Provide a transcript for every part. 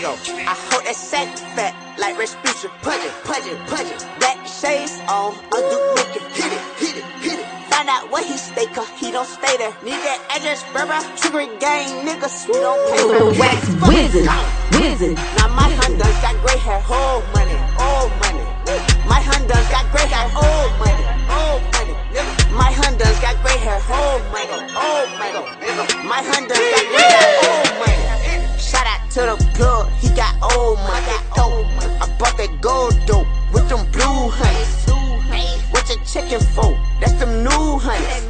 go. I hope that sack fat like Respucia. Pudge it, pudge it, pudge it. Black shades on, undo wicked. Hit it, hit it, hit it. Find out where he stay, cause he don't stay there. Need that address, brother. Trigger gang niggas, we don't pay for Wax wizard, wizard. Now my Honda's got gray hair, dope with them blue honeys. What you checking for? That's them new honeys.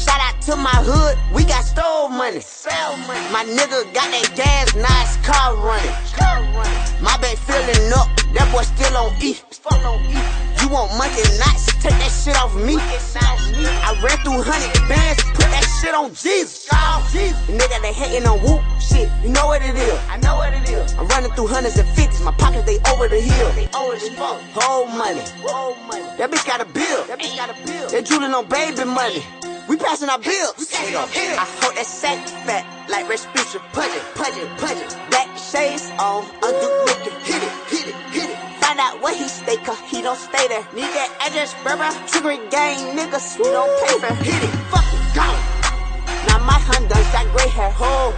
Shout out to my hood, we got stove money. My nigga got that gas, nice car running. My back filling up, that boy still on E. You want monkey knots? Take that shit off me. I ran through hundred bands, put that shit on Jesus. Nigga, they hating on whoop shit. You know what it is. I know what it is. I'm running through hundreds and fifties. My pockets they over the hill. They over the fuck. Whole money. That bitch got a bill. That bitch got a bill. They drooling on baby money. We passing our bills. We passing our bills. I hope that sack fat like Respucia. Pudge it, pudge it, it. Black shades on, undo wicked. Hit it, hit it, hit it. Find out where he stay, cause he don't stay there. Need that address, brother. Trigger gang niggas, we don't pay for. Hit it, fuck it, go. Now my Honda's got gray hair, old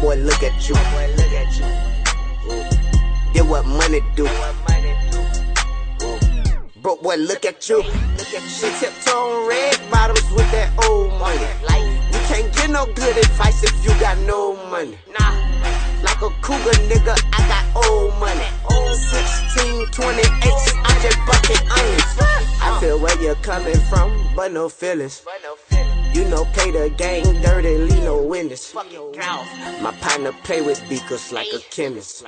boy, look at you. Boy, look at you. Get what money do. Broke boy, look at you. She tiptoe on red bottoms with that old money. Like you can't get no good advice if you got no money. Nah, like a cougar nigga, I got old money. Old 16, 28, I'm just bucking onions. I feel where you're coming from, but no feelings. You know, play the game leave no witness. My partner play with beakers like a chemist.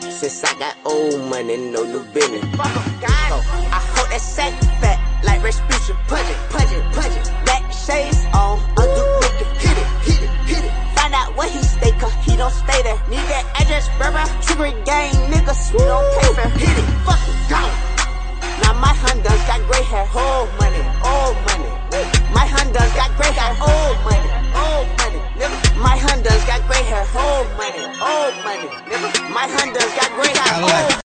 Since I got old money, no new business. So I hope that sack fat like Respution. Put it, put it, it. Black shades on, under Hit it, hit it, hit it. Find out where he stay, cause he don't stay there. Need that address, brother. Trigger gang, niggas, we don't pay. Hit it, fuck it, go. Now my Honda's got gray hair, hold money.